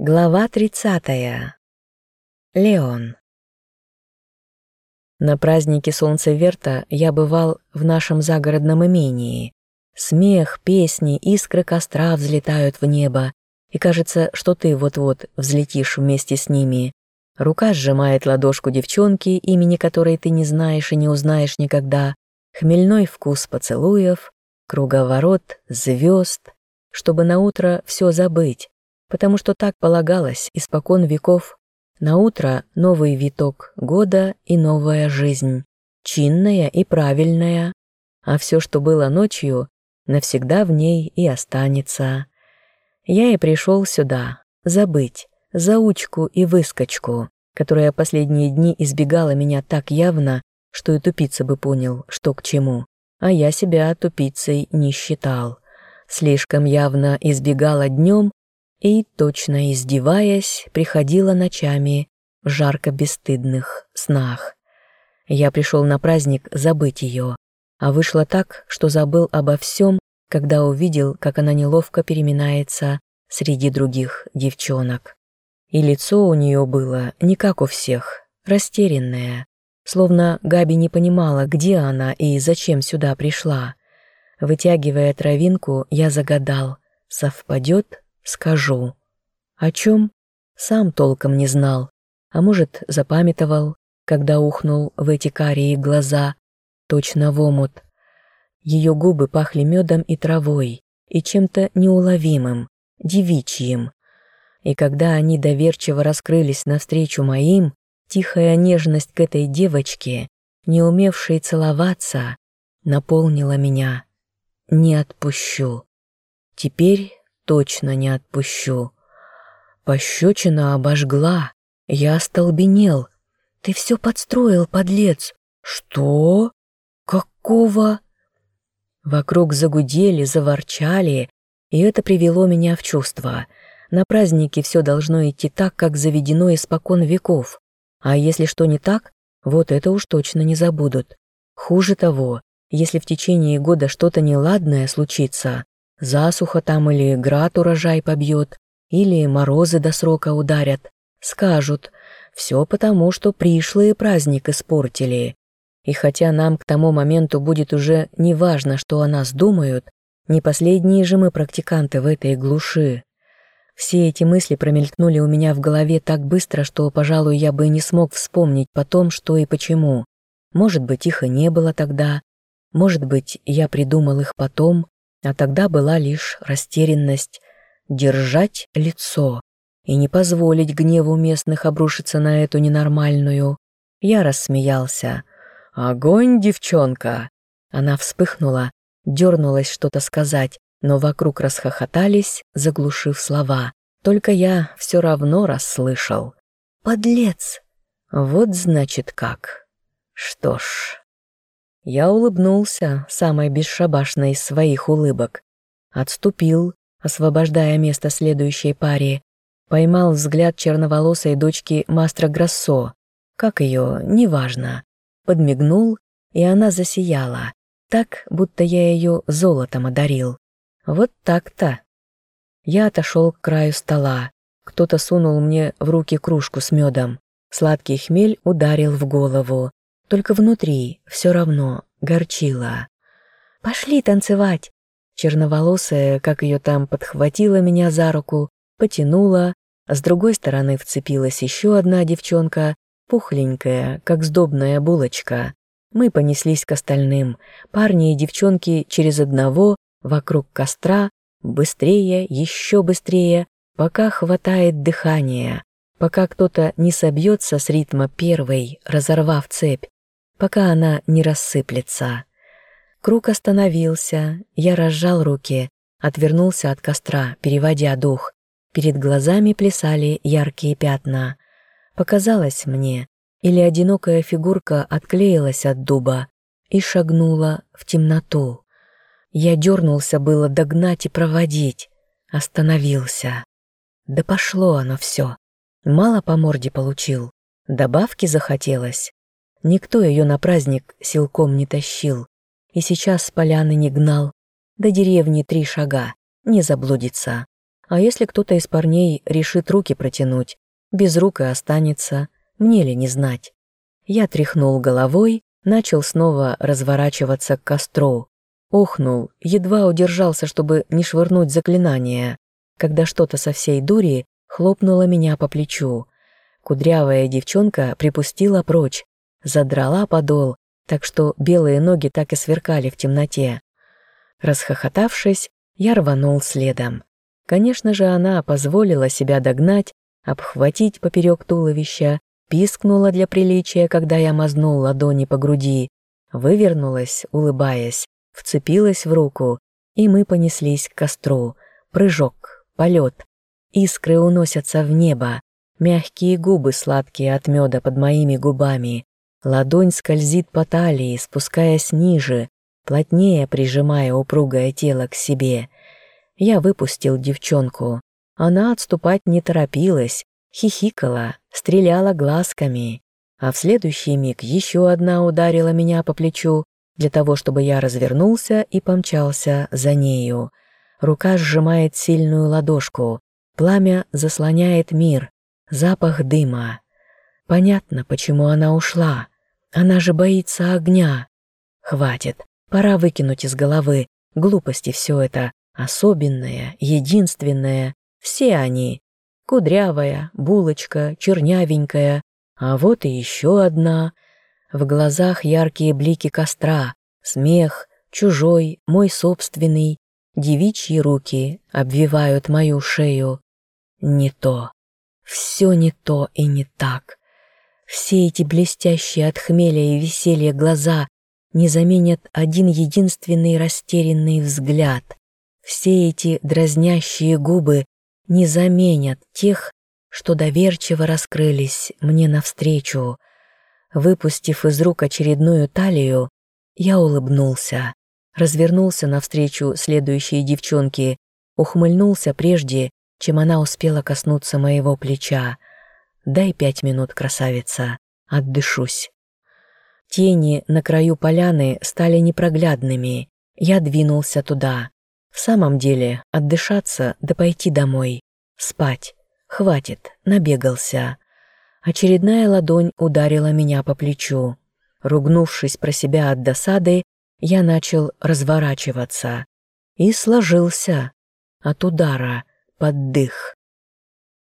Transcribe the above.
Глава 30. Леон. На празднике Солнцеверта я бывал в нашем загородном имении. Смех, песни, искры костра взлетают в небо, и кажется, что ты вот-вот взлетишь вместе с ними. Рука сжимает ладошку девчонки, имени которой ты не знаешь и не узнаешь никогда, хмельной вкус поцелуев, круговорот, звезд, чтобы на утро все забыть, потому что так полагалось испокон веков. На утро новый виток года и новая жизнь, чинная и правильная, а все, что было ночью, навсегда в ней и останется. Я и пришел сюда, забыть, заучку и выскочку, которая последние дни избегала меня так явно, что и тупица бы понял, что к чему, а я себя тупицей не считал. Слишком явно избегала днем и, точно издеваясь, приходила ночами в жарко-бесстыдных снах. Я пришел на праздник забыть ее, а вышло так, что забыл обо всем, когда увидел, как она неловко переминается среди других девчонок. И лицо у нее было не как у всех, растерянное, словно Габи не понимала, где она и зачем сюда пришла. Вытягивая травинку, я загадал, совпадет скажу. О чем? Сам толком не знал, а может, запамятовал, когда ухнул в эти карие глаза, точно в омут. Ее губы пахли медом и травой, и чем-то неуловимым, девичьим. И когда они доверчиво раскрылись навстречу моим, тихая нежность к этой девочке, не умевшей целоваться, наполнила меня. Не отпущу. Теперь точно не отпущу. Пощечина обожгла. Я остолбенел. Ты все подстроил, подлец. Что? Какого? Вокруг загудели, заворчали, и это привело меня в чувство. На празднике все должно идти так, как заведено испокон веков. А если что не так, вот это уж точно не забудут. Хуже того, если в течение года что-то неладное случится, Засуха там или град урожай побьет, или морозы до срока ударят. Скажут, все потому, что пришлые праздник испортили. И хотя нам к тому моменту будет уже не важно, что о нас думают, не последние же мы практиканты в этой глуши. Все эти мысли промелькнули у меня в голове так быстро, что, пожалуй, я бы не смог вспомнить потом, что и почему. Может быть, их и не было тогда. Может быть, я придумал их потом, а тогда была лишь растерянность держать лицо и не позволить гневу местных обрушиться на эту ненормальную. Я рассмеялся. «Огонь, девчонка!» Она вспыхнула, дернулась что-то сказать, но вокруг расхохотались, заглушив слова. Только я все равно расслышал. «Подлец!» Вот значит как. Что ж... Я улыбнулся, самой бесшабашной из своих улыбок. Отступил, освобождая место следующей паре. Поймал взгляд черноволосой дочки Мастра Грассо. Как ее, неважно. Подмигнул, и она засияла. Так, будто я ее золотом одарил. Вот так-то. Я отошел к краю стола. Кто-то сунул мне в руки кружку с медом. Сладкий хмель ударил в голову. Только внутри все равно горчило. «Пошли танцевать!» Черноволосая, как ее там подхватила меня за руку, потянула, с другой стороны вцепилась еще одна девчонка, пухленькая, как сдобная булочка. Мы понеслись к остальным, парни и девчонки через одного, вокруг костра, быстрее, еще быстрее, пока хватает дыхания, пока кто-то не собьется с ритма первой, разорвав цепь, пока она не рассыплется. Круг остановился, я разжал руки, отвернулся от костра, переводя дух. Перед глазами плясали яркие пятна. Показалось мне, или одинокая фигурка отклеилась от дуба и шагнула в темноту. Я дернулся было догнать и проводить, остановился. Да пошло оно все. Мало по морде получил, добавки захотелось. Никто ее на праздник силком не тащил, и сейчас с поляны не гнал. До деревни три шага, не заблудится. А если кто-то из парней решит руки протянуть, без рук и останется, мне ли не знать. Я тряхнул головой, начал снова разворачиваться к костру. Охнул, едва удержался, чтобы не швырнуть заклинание, когда что-то со всей дури хлопнуло меня по плечу. Кудрявая девчонка припустила прочь, задрала подол, так что белые ноги так и сверкали в темноте. Расхохотавшись, я рванул следом. Конечно же, она позволила себя догнать, обхватить поперек туловища, пискнула для приличия, когда я мазнул ладони по груди, вывернулась, улыбаясь, вцепилась в руку, и мы понеслись к костру. Прыжок, полет. Искры уносятся в небо, мягкие губы сладкие от меда под моими губами. Ладонь скользит по талии, спускаясь ниже, плотнее прижимая упругое тело к себе. Я выпустил девчонку. Она отступать не торопилась, хихикала, стреляла глазками. А в следующий миг еще одна ударила меня по плечу, для того, чтобы я развернулся и помчался за нею. Рука сжимает сильную ладошку, пламя заслоняет мир, запах дыма. Понятно, почему она ушла. Она же боится огня. Хватит, пора выкинуть из головы. Глупости все это. Особенное, единственное. Все они. Кудрявая, булочка, чернявенькая. А вот и еще одна — в глазах яркие блики костра, смех, чужой, мой собственный, девичьи руки обвивают мою шею. Не то. Все не то и не так. Все эти блестящие от хмеля и веселья глаза не заменят один единственный растерянный взгляд. Все эти дразнящие губы не заменят тех, что доверчиво раскрылись мне навстречу, Выпустив из рук очередную талию, я улыбнулся, развернулся навстречу следующей девчонке, ухмыльнулся прежде, чем она успела коснуться моего плеча. «Дай пять минут, красавица, отдышусь». Тени на краю поляны стали непроглядными. Я двинулся туда. В самом деле, отдышаться да пойти домой. Спать. Хватит, набегался. Очередная ладонь ударила меня по плечу. Ругнувшись про себя от досады, я начал разворачиваться и сложился от удара под дых.